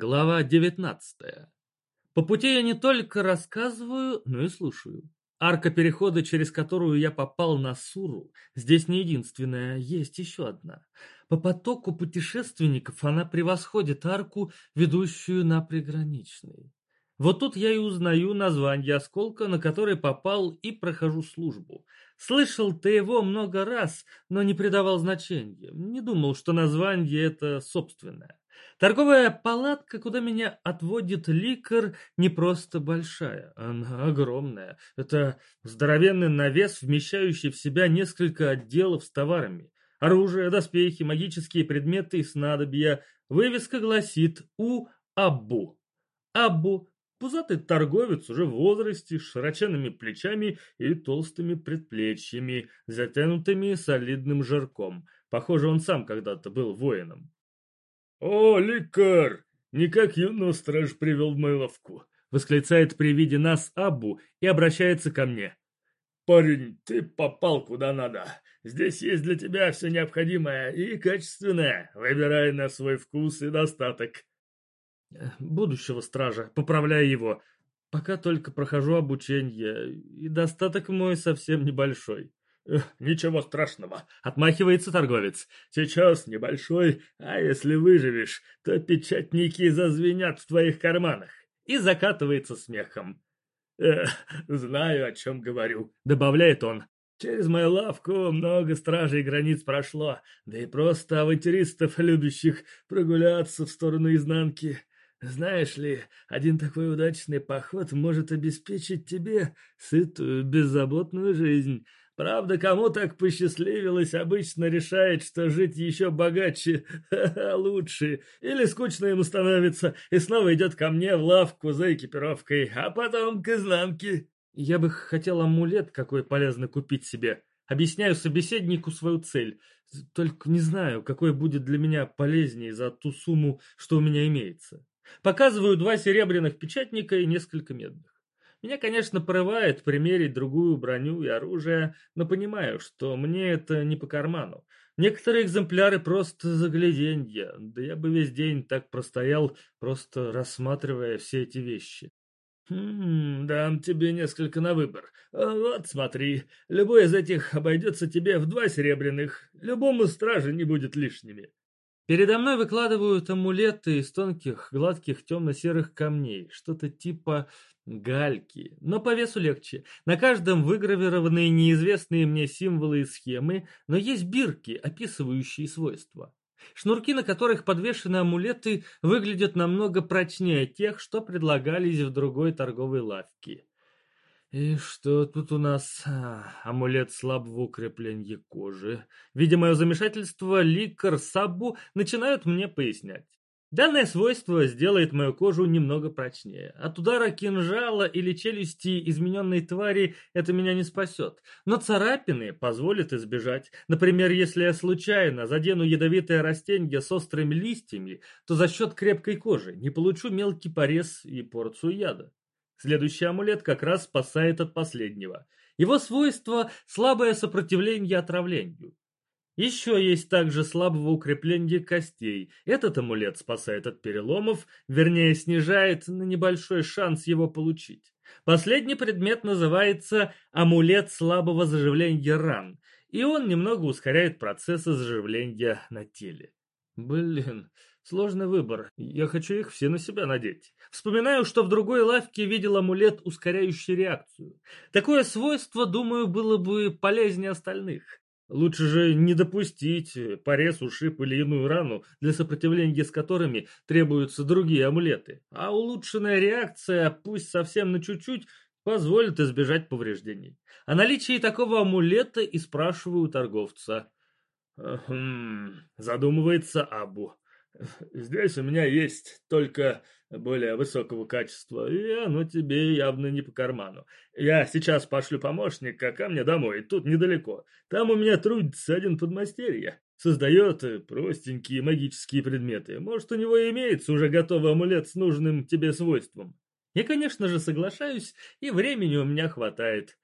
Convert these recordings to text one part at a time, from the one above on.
Глава девятнадцатая. По пути я не только рассказываю, но и слушаю. Арка перехода, через которую я попал на Суру, здесь не единственная, есть еще одна. По потоку путешественников она превосходит арку, ведущую на приграничный. Вот тут я и узнаю название осколка, на который попал и прохожу службу. Слышал ты его много раз, но не придавал значения. Не думал, что название это собственное. Торговая палатка, куда меня отводит ликар, не просто большая, она огромная. Это здоровенный навес, вмещающий в себя несколько отделов с товарами. Оружие, доспехи, магические предметы и снадобья. Вывеска гласит «У Абу». Абу – пузатый торговец уже в возрасте, с широченными плечами и толстыми предплечьями, затянутыми солидным жирком. Похоже, он сам когда-то был воином. «О, лекар! Никак юного страж привел в мою лавку!» Восклицает при виде нас Абу и обращается ко мне. «Парень, ты попал куда надо. Здесь есть для тебя все необходимое и качественное. Выбирай на свой вкус и достаток». Будущего стража, поправляю его. Пока только прохожу обучение, и достаток мой совсем небольшой. «Ничего страшного», — отмахивается торговец. «Сейчас небольшой, а если выживешь, то печатники зазвенят в твоих карманах». И закатывается смехом. «Эх, знаю, о чем говорю», — добавляет он. «Через мою лавку много стражей границ прошло, да и просто авантюристов, любящих прогуляться в сторону изнанки. Знаешь ли, один такой удачный поход может обеспечить тебе сытую, беззаботную жизнь». Правда, кому так посчастливилось, обычно решает, что жить еще богаче, лучше. Или скучно ему становится, и снова идет ко мне в лавку за экипировкой, а потом к изнанке. Я бы хотел амулет какой полезно купить себе. Объясняю собеседнику свою цель. Только не знаю, какой будет для меня полезнее за ту сумму, что у меня имеется. Показываю два серебряных печатника и несколько медных. Меня, конечно, порывает примерить другую броню и оружие, но понимаю, что мне это не по карману. Некоторые экземпляры просто загляденье, да я бы весь день так простоял, просто рассматривая все эти вещи. «Хм, дам тебе несколько на выбор. Вот смотри, любой из этих обойдется тебе в два серебряных, любому страже не будет лишними». Передо мной выкладывают амулеты из тонких, гладких, темно-серых камней, что-то типа гальки, но по весу легче. На каждом выгравированы неизвестные мне символы и схемы, но есть бирки, описывающие свойства. Шнурки, на которых подвешены амулеты, выглядят намного прочнее тех, что предлагались в другой торговой лавке. И что тут у нас? А, амулет слабого укрепления кожи. Видя мое замешательство, Ликар Сабу начинают мне пояснять. Данное свойство сделает мою кожу немного прочнее. От удара кинжала или челюсти измененной твари это меня не спасет. Но царапины позволят избежать. Например, если я случайно задену ядовитое растение с острыми листьями, то за счет крепкой кожи не получу мелкий порез и порцию яда. Следующий амулет как раз спасает от последнего. Его свойство – слабое сопротивление отравлению. Еще есть также слабого укрепления костей. Этот амулет спасает от переломов, вернее снижает на небольшой шанс его получить. Последний предмет называется амулет слабого заживления ран, и он немного ускоряет процессы заживления на теле. Блин, сложный выбор. Я хочу их все на себя надеть. Вспоминаю, что в другой лавке видел амулет, ускоряющий реакцию. Такое свойство, думаю, было бы полезнее остальных. Лучше же не допустить порез, ушиб или иную рану, для сопротивления с которыми требуются другие амулеты. А улучшенная реакция, пусть совсем на чуть-чуть, позволит избежать повреждений. О наличии такого амулета и спрашиваю торговца. «Хм...» — задумывается Абу. «Здесь у меня есть только более высокого качества, и оно тебе явно не по карману. Я сейчас пошлю помощника ко мне домой, тут недалеко. Там у меня трудится один подмастерье. Создает простенькие магические предметы. Может, у него имеется уже готовый амулет с нужным тебе свойством. Я, конечно же, соглашаюсь, и времени у меня хватает.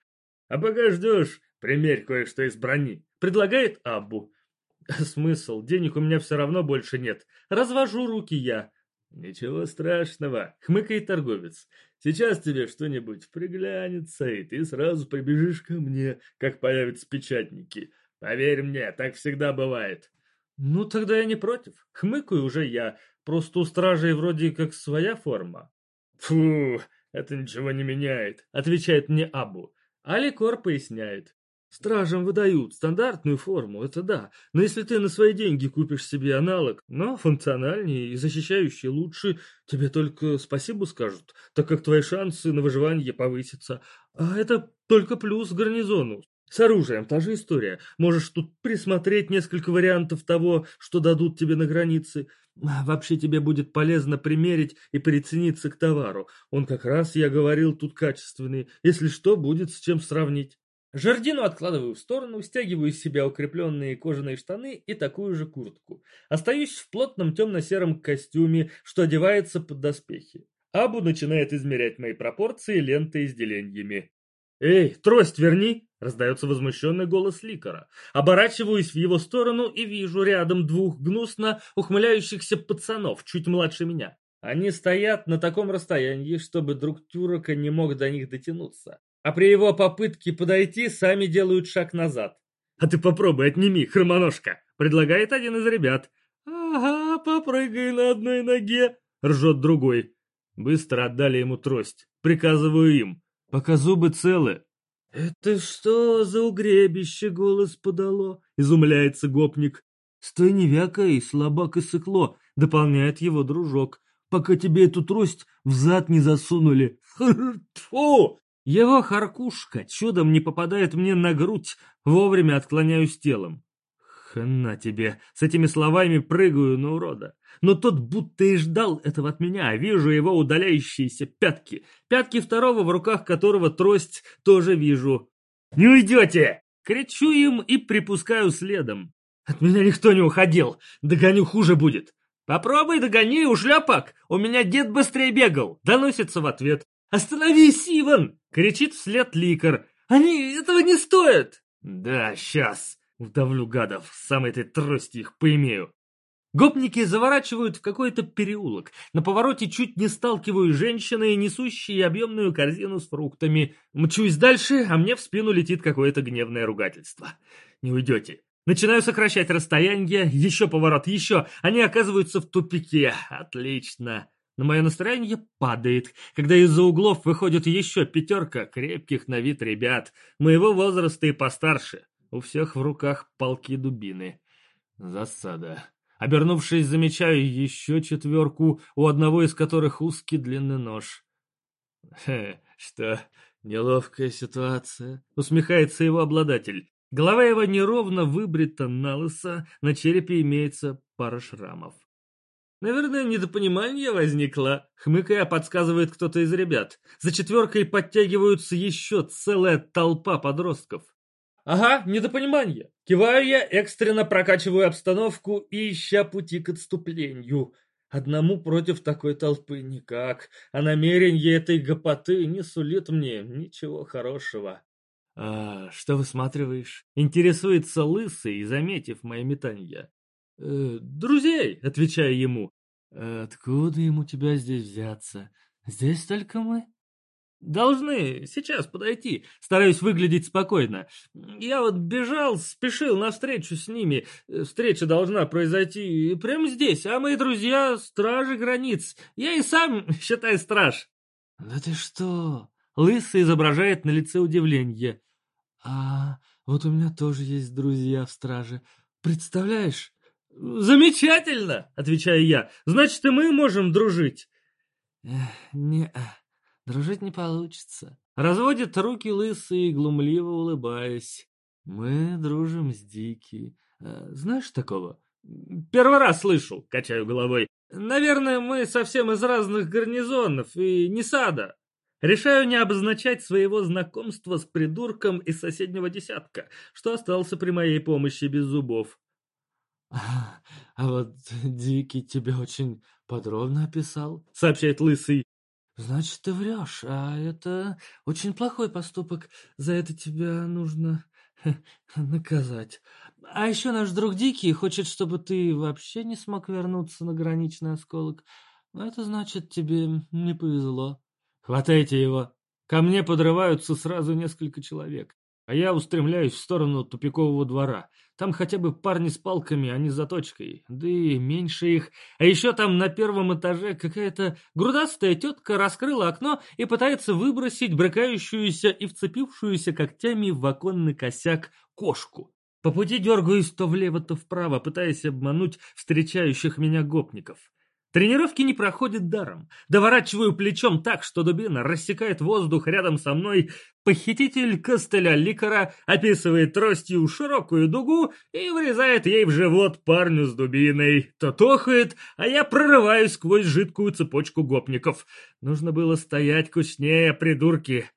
А пока ждешь, примерь кое-что из брони. Предлагает Абу. Смысл? Денег у меня все равно больше нет. Развожу руки я. «Ничего страшного», — хмыкает торговец. «Сейчас тебе что-нибудь приглянется, и ты сразу прибежишь ко мне, как появятся печатники. Поверь мне, так всегда бывает». «Ну, тогда я не против. Хмыкаю уже я. Просто у стражей вроде как своя форма». «Фу, это ничего не меняет», — отвечает мне Абу. Аликор поясняет. Стражам выдают стандартную форму, это да, но если ты на свои деньги купишь себе аналог, но функциональнее и защищающий лучше, тебе только спасибо скажут, так как твои шансы на выживание повысятся. А это только плюс гарнизону. С оружием та же история. Можешь тут присмотреть несколько вариантов того, что дадут тебе на границе. А вообще тебе будет полезно примерить и прицениться к товару. Он как раз, я говорил, тут качественный. Если что, будет с чем сравнить. Жардину откладываю в сторону, стягиваю из себя укрепленные кожаные штаны и такую же куртку. Остаюсь в плотном темно-сером костюме, что одевается под доспехи. Абу начинает измерять мои пропорции лентой с деленьями. «Эй, трость верни!» — раздается возмущенный голос Ликора. Оборачиваюсь в его сторону и вижу рядом двух гнусно ухмыляющихся пацанов, чуть младше меня. Они стоят на таком расстоянии, чтобы друг Тюрока не мог до них дотянуться а при его попытке подойти сами делают шаг назад. «А ты попробуй, отними, хромоножка!» — предлагает один из ребят. «Ага, попрыгай на одной ноге!» — ржет другой. Быстро отдали ему трость. Приказываю им, пока зубы целы. «Это что за угребище голос подало?» — изумляется гопник. «Стой не вякай, слабак и сыкло», — дополняет его дружок. «Пока тебе эту трость в зад не засунули». Фу! Его харкушка чудом не попадает мне на грудь, вовремя отклоняюсь телом. Хана тебе, с этими словами прыгаю на урода. Но тот будто и ждал этого от меня, вижу его удаляющиеся пятки. Пятки второго, в руках которого трость, тоже вижу. «Не уйдете!» Кричу им и припускаю следом. От меня никто не уходил, догоню хуже будет. «Попробуй догони, ушлепок! У меня дед быстрее бегал!» Доносится в ответ. «Остановись, Иван!» — кричит вслед Ликар. «Они этого не стоят!» «Да, сейчас!» — вдавлю гадов, самой этой трости их поимею. Гопники заворачивают в какой-то переулок. На повороте чуть не сталкиваю женщины, несущие объемную корзину с фруктами. Мчусь дальше, а мне в спину летит какое-то гневное ругательство. Не уйдете. Начинаю сокращать расстояние. Еще поворот, еще. Они оказываются в тупике. Отлично но мое настроение падает, когда из-за углов выходит еще пятерка крепких на вид ребят, моего возраста и постарше. У всех в руках полки-дубины. Засада. Обернувшись, замечаю еще четверку, у одного из которых узкий длинный нож. «Хе, что, неловкая ситуация?» — усмехается его обладатель. Голова его неровно выбрита на лысо, на черепе имеется пара шрамов. Наверное, недопонимание возникло. Хмыкая, подсказывает кто-то из ребят. За четверкой подтягиваются еще целая толпа подростков. Ага, недопонимание. Киваю я, экстренно прокачиваю обстановку и ища пути к отступлению. Одному против такой толпы никак, а намерение этой гопоты не сулит мне ничего хорошего. «А что высматриваешь?» — интересуется лысый, заметив мои метания. «Э, «Друзей», — отвечаю ему. «Откуда ему тебя здесь взяться? Здесь только мы?» «Должны сейчас подойти. Стараюсь выглядеть спокойно. Я вот бежал, спешил навстречу с ними. Встреча должна произойти прямо здесь, а мои друзья — стражи границ. Я и сам, считай, страж». «Да ты что?» Лысый изображает на лице удивление. «А вот у меня тоже есть друзья в страже. Представляешь?» «Замечательно!» — отвечаю я. «Значит, и мы можем дружить». «Не, дружить не получится». Разводит руки лысые, глумливо улыбаясь. «Мы дружим с Дики. А, знаешь такого?» «Первый раз слышу», — качаю головой. «Наверное, мы совсем из разных гарнизонов и не сада». Решаю не обозначать своего знакомства с придурком из соседнего десятка, что остался при моей помощи без зубов. «А вот Дикий тебя очень подробно описал», — сообщает Лысый. «Значит, ты врешь, а это очень плохой поступок. За это тебя нужно наказать. А еще наш друг Дикий хочет, чтобы ты вообще не смог вернуться на граничный осколок. Это значит, тебе не повезло. Хватайте его. Ко мне подрываются сразу несколько человек. А я устремляюсь в сторону тупикового двора. Там хотя бы парни с палками, а не с заточкой. Да и меньше их. А еще там на первом этаже какая-то грудастая тетка раскрыла окно и пытается выбросить брыкающуюся и вцепившуюся когтями в оконный косяк кошку. По пути дергаюсь то влево, то вправо, пытаясь обмануть встречающих меня гопников. Тренировки не проходят даром. Доворачиваю плечом так, что дубина рассекает воздух рядом со мной. Похититель костыля ликора описывает тростью широкую дугу и врезает ей в живот парню с дубиной. Тот охает, а я прорываюсь сквозь жидкую цепочку гопников. Нужно было стоять кучнее, придурки.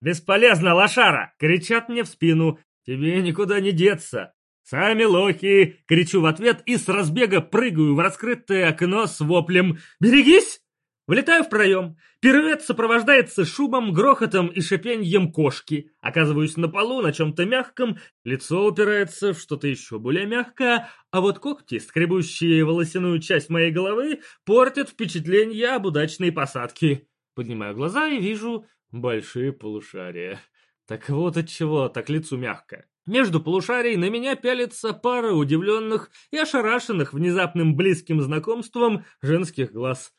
«Бесполезно, лошара!» — кричат мне в спину. «Тебе никуда не деться!» «Сами лохи!» — кричу в ответ и с разбега прыгаю в раскрытое окно с воплем «Берегись!» Влетаю в проем. Пируэт сопровождается шумом, грохотом и шипеньем кошки. Оказываюсь на полу, на чем-то мягком, лицо упирается в что-то еще более мягкое, а вот когти, скребущие волосяную часть моей головы, портят впечатление об удачной посадке. Поднимаю глаза и вижу большие полушария. Так вот от чего так лицу мягко. Между полушарий на меня пялится пара удивленных и ошарашенных внезапным близким знакомством женских глаз.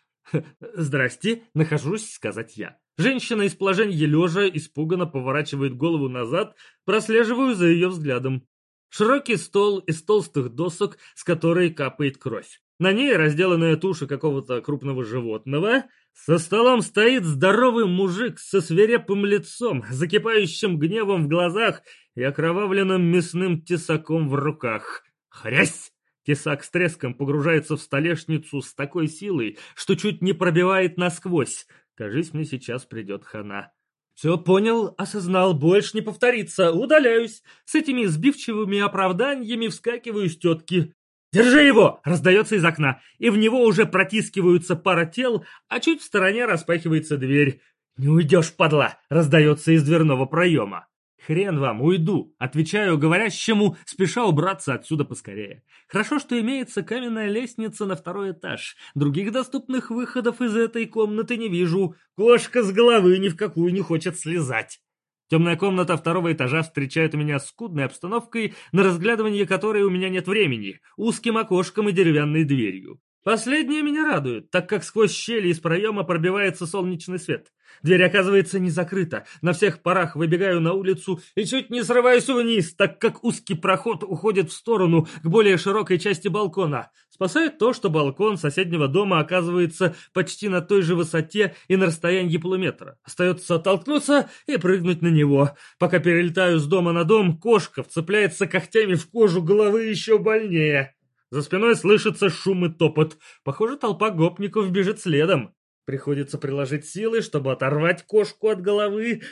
«Здрасте, нахожусь», — сказать я. Женщина из положения лежа испуганно поворачивает голову назад, прослеживаю за ее взглядом. Широкий стол из толстых досок, с которой капает кровь. На ней разделанная туша какого-то крупного животного. За столом стоит здоровый мужик со свирепым лицом, закипающим гневом в глазах и окровавленным мясным тесаком в руках. Хрясь! Тесак с треском погружается в столешницу с такой силой, что чуть не пробивает насквозь. Кажись, мне сейчас придет хана. Все понял, осознал, больше не повторится, удаляюсь. С этими сбивчивыми оправданиями вскакиваю с тетки. «Держи его!» — раздается из окна, и в него уже протискиваются пара тел, а чуть в стороне распахивается дверь. «Не уйдешь, падла!» — раздается из дверного проема. «Хрен вам, уйду!» — отвечаю говорящему, спеша убраться отсюда поскорее. Хорошо, что имеется каменная лестница на второй этаж. Других доступных выходов из этой комнаты не вижу. Кошка с головы ни в какую не хочет слезать. Темная комната второго этажа встречает меня скудной обстановкой, на разглядывание которой у меня нет времени, узким окошком и деревянной дверью. Последнее меня радует, так как сквозь щели из проема пробивается солнечный свет. Дверь оказывается не закрыта. На всех парах выбегаю на улицу и чуть не срываюсь вниз, так как узкий проход уходит в сторону к более широкой части балкона. Спасает то, что балкон соседнего дома оказывается почти на той же высоте и на расстоянии полуметра. Остается оттолкнуться и прыгнуть на него. Пока перелетаю с дома на дом, кошка вцепляется когтями в кожу головы еще больнее. За спиной слышится шум и топот. Похоже, толпа гопников бежит следом. Приходится приложить силы, чтобы оторвать кошку от головы.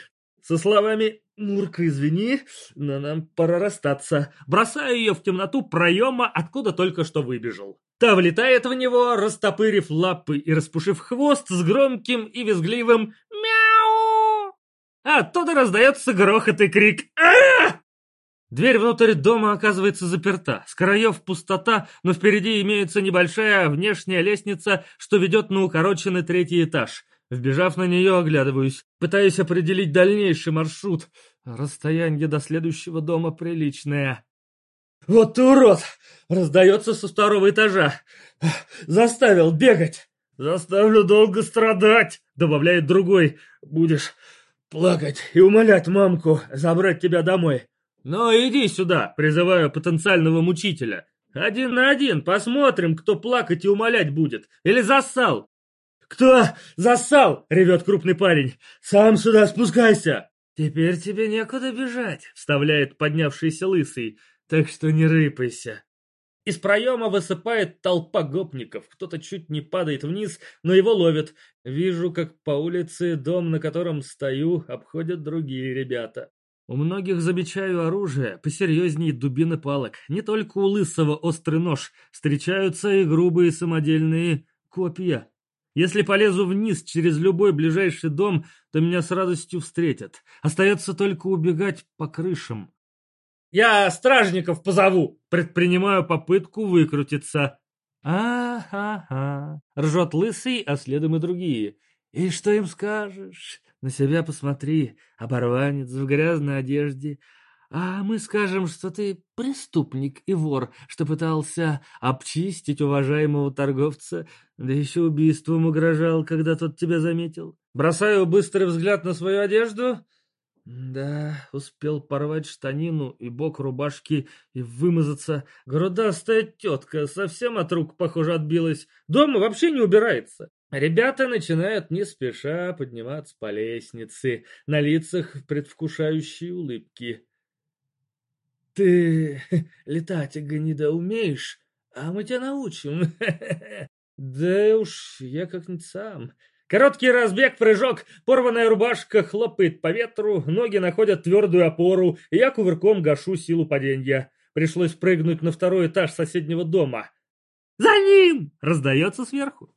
Со словами «Нурка, извини, но нам пора расстаться». Бросаю ее в темноту проема, откуда только что выбежал. Та влетает в него, растопырив лапы и распушив хвост с громким и визгливым «Мяу!». А оттуда раздается грохот и крик «А!». Дверь внутрь дома оказывается заперта. С краев пустота, но впереди имеется небольшая внешняя лестница, что ведет на укороченный третий этаж. Вбежав на нее, оглядываюсь. Пытаюсь определить дальнейший маршрут. Расстояние до следующего дома приличное. «Вот ты урод!» — раздается со второго этажа. «Заставил бегать!» «Заставлю долго страдать!» — добавляет другой. «Будешь плакать и умолять мамку забрать тебя домой. «Ну, иди сюда!» — призываю потенциального мучителя. «Один на один, посмотрим, кто плакать и умолять будет. Или зассал!» «Кто зассал?» — ревет крупный парень. «Сам сюда спускайся!» «Теперь тебе некуда бежать», — вставляет поднявшийся лысый. «Так что не рыпайся». Из проема высыпает толпа гопников. Кто-то чуть не падает вниз, но его ловят. Вижу, как по улице дом, на котором стою, обходят другие ребята. У многих замечаю оружие, посерьезнее дубины палок. Не только у лысого острый нож, встречаются и грубые самодельные копья. Если полезу вниз через любой ближайший дом, то меня с радостью встретят. Остается только убегать по крышам. «Я стражников позову!» Предпринимаю попытку выкрутиться. «А-ха-ха!» — ржет лысый, а следом и другие. «И что им скажешь? На себя посмотри, оборванец в грязной одежде. А мы скажем, что ты преступник и вор, что пытался обчистить уважаемого торговца, да еще убийством угрожал, когда тот тебя заметил. Бросаю быстрый взгляд на свою одежду. Да, успел порвать штанину и бок рубашки и вымазаться. Грудастая тетка совсем от рук, похоже, отбилась. Дома вообще не убирается. Ребята начинают не спеша подниматься по лестнице, на лицах предвкушающие улыбки. «Ты летать, гнида, умеешь? А мы тебя научим». «Да уж, я как-нибудь сам». Короткий разбег, прыжок, порванная рубашка хлопает по ветру, ноги находят твердую опору, и я кувырком гашу силу падения. Пришлось прыгнуть на второй этаж соседнего дома. «За ним!» — раздается сверху.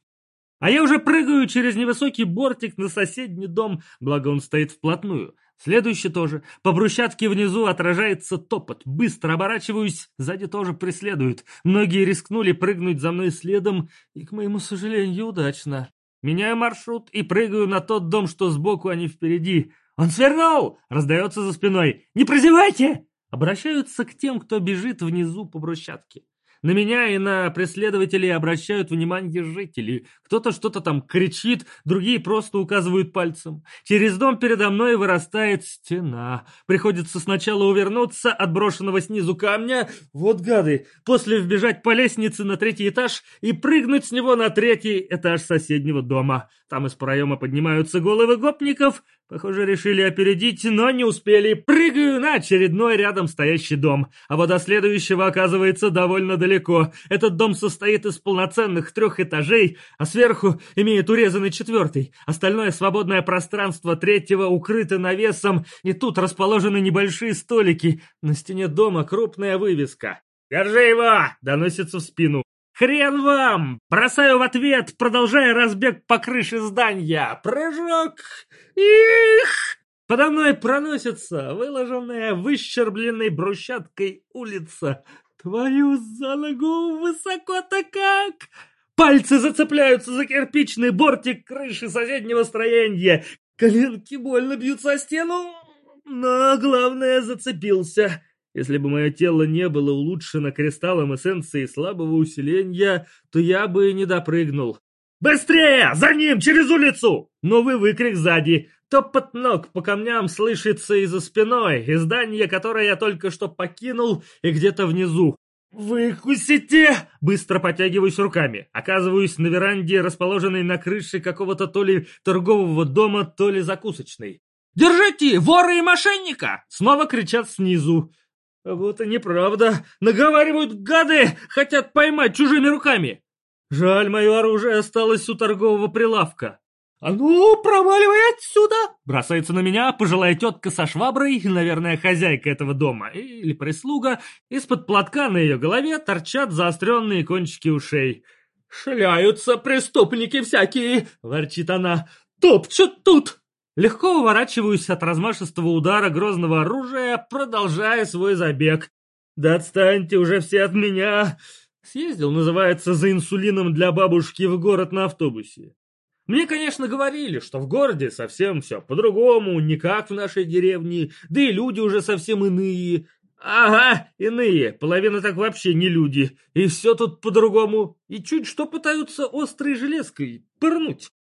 А я уже прыгаю через невысокий бортик на соседний дом, благо он стоит вплотную. Следующий тоже. По брусчатке внизу отражается топот. Быстро оборачиваюсь, сзади тоже преследуют. Многие рискнули прыгнуть за мной следом, и, к моему сожалению, удачно. Меняю маршрут и прыгаю на тот дом, что сбоку, а не впереди. «Он свернул!» — раздается за спиной. «Не прозевайте!» Обращаются к тем, кто бежит внизу по брусчатке. На меня и на преследователей обращают внимание жители. Кто-то что-то там кричит, другие просто указывают пальцем. Через дом передо мной вырастает стена. Приходится сначала увернуться от брошенного снизу камня, вот гады, после вбежать по лестнице на третий этаж и прыгнуть с него на третий этаж соседнего дома. Там из проема поднимаются головы гопников, Похоже, решили опередить, но не успели. Прыгаю на очередной рядом стоящий дом. А вот до следующего оказывается довольно далеко. Этот дом состоит из полноценных трех этажей, а сверху имеет урезанный четвертый. Остальное свободное пространство третьего укрыто навесом, и тут расположены небольшие столики. На стене дома крупная вывеска. «Держи его!» — доносится в спину. «Хрен вам!» Бросаю в ответ, продолжая разбег по крыше здания. Прыжок! Их! Подо мной проносится выложенная выщербленной брусчаткой улица. Твою за ногу высоко-то как! Пальцы зацепляются за кирпичный бортик крыши соседнего строения. Коленки больно бьются о стену, но главное зацепился. Если бы мое тело не было улучшено кристаллом эссенции слабого усиления, то я бы не допрыгнул. «Быстрее! За ним! Через улицу!» Новый выкрик сзади. Топот ног по камням слышится и за спиной, из здания, которое я только что покинул, и где-то внизу. «Выкусите!» Быстро потягиваюсь руками. Оказываюсь на веранде, расположенной на крыше какого-то то ли торгового дома, то ли закусочной. «Держите! Вора и мошенника!» Снова кричат снизу. Вот и неправда. Наговаривают гады, хотят поймать чужими руками. Жаль, мое оружие осталось у торгового прилавка. «А ну, проваливай отсюда!» Бросается на меня пожилая тетка со шваброй, наверное, хозяйка этого дома, или прислуга. Из-под платка на ее голове торчат заостренные кончики ушей. «Шляются преступники всякие!» — ворчит она. «Топчут тут!» Легко уворачиваюсь от размашистого удара грозного оружия, продолжая свой забег. «Да отстаньте уже все от меня!» Съездил, называется, за инсулином для бабушки в город на автобусе. Мне, конечно, говорили, что в городе совсем все по-другому, не как в нашей деревне, да и люди уже совсем иные. Ага, иные, половина так вообще не люди, и все тут по-другому, и чуть что пытаются острой железкой пырнуть.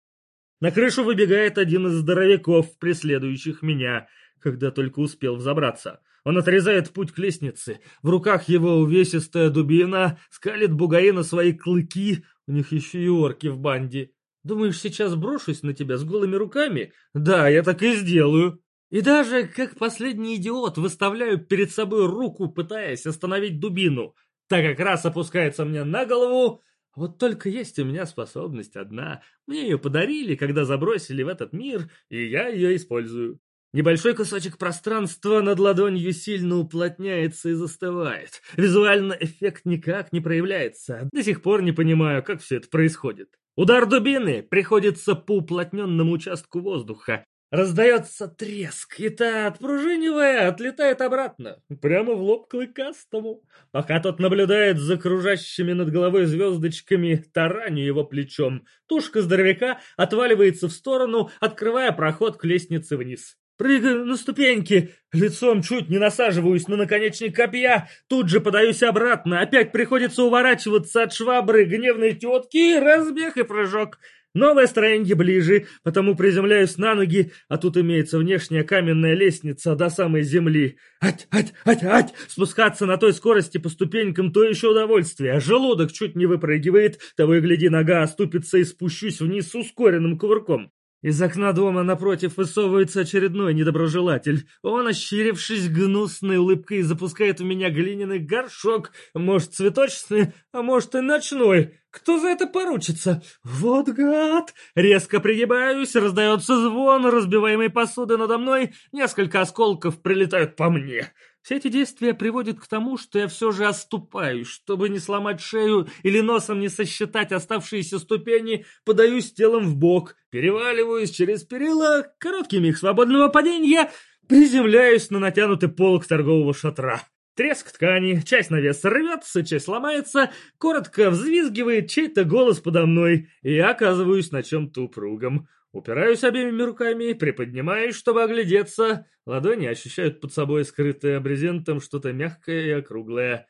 На крышу выбегает один из здоровяков, преследующих меня, когда только успел взобраться. Он отрезает путь к лестнице. В руках его увесистая дубина, скалит бугаи на свои клыки. У них еще и орки в банде. Думаешь, сейчас брошусь на тебя с голыми руками? Да, я так и сделаю. И даже, как последний идиот, выставляю перед собой руку, пытаясь остановить дубину. Так как раз опускается мне на голову, вот только есть у меня способность одна. Мне ее подарили, когда забросили в этот мир, и я ее использую. Небольшой кусочек пространства над ладонью сильно уплотняется и застывает. Визуально эффект никак не проявляется. До сих пор не понимаю, как все это происходит. Удар дубины приходится по уплотненному участку воздуха. Раздается треск, и та, отпружинивая, отлетает обратно, прямо в лоб клыкастому. Пока тот наблюдает за кружащими над головой звездочками, тараню его плечом. Тушка здоровяка отваливается в сторону, открывая проход к лестнице вниз. Прыгаю на ступеньки, лицом чуть не насаживаюсь на наконечник копья, тут же подаюсь обратно, опять приходится уворачиваться от швабры гневной тетки, разбег и прыжок. Новое строение ближе, потому приземляюсь на ноги, а тут имеется внешняя каменная лестница до самой земли. Ать, ать, ать, ать! Спускаться на той скорости по ступенькам то еще удовольствие, а желудок чуть не выпрыгивает, того и гляди, нога оступится и спущусь вниз с ускоренным кувырком. Из окна дома напротив высовывается очередной недоброжелатель. Он, ощерившись гнусной улыбкой, запускает в меня глиняный горшок, может, цветочный, а может и ночной. Кто за это поручится? Вот гад! Резко пригибаюсь, раздается звон разбиваемой посуды надо мной, несколько осколков прилетают по мне. Все эти действия приводят к тому, что я все же оступаюсь, чтобы не сломать шею или носом не сосчитать оставшиеся ступени, подаюсь телом в бок, переваливаюсь через перила, короткий миг свободного падения, приземляюсь на натянутый полок торгового шатра. Треск ткани, часть навеса рвется, часть ломается, коротко взвизгивает чей-то голос подо мной, и я оказываюсь на чем-то упругом. Упираюсь обеими руками, приподнимаюсь, чтобы оглядеться. Ладони ощущают под собой скрытое брезентом что-то мягкое и округлое.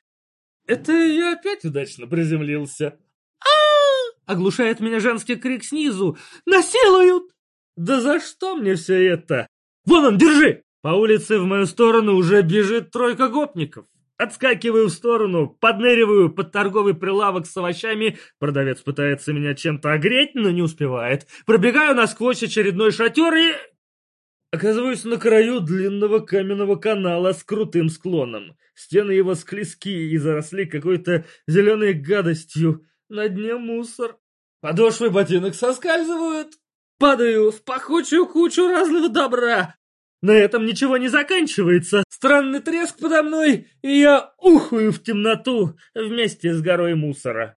Это я опять удачно приземлился. а Оглушает меня женский крик снизу. «Насилуют!» «Да за что мне все это?» «Вон он, держи!» По улице в мою сторону уже бежит тройка гопников. Отскакиваю в сторону, подныриваю под торговый прилавок с овощами. Продавец пытается меня чем-то огреть, но не успевает. Пробегаю насквозь очередной шатер и... Оказываюсь на краю длинного каменного канала с крутым склоном. Стены его склизкие и заросли какой-то зеленой гадостью. На дне мусор. Подошвы ботинок соскальзывают. Падаю в пахучую кучу разного добра. На этом ничего не заканчивается. Странный треск подо мной, и я ухую в темноту вместе с горой мусора.